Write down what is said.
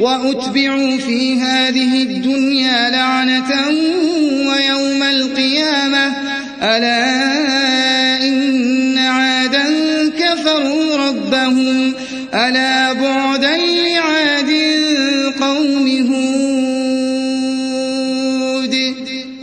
وأتبعوا في هذه الدنيا لعنة ويوم القيامة. ألا إن عادا كفروا ربهم. ألا بعدا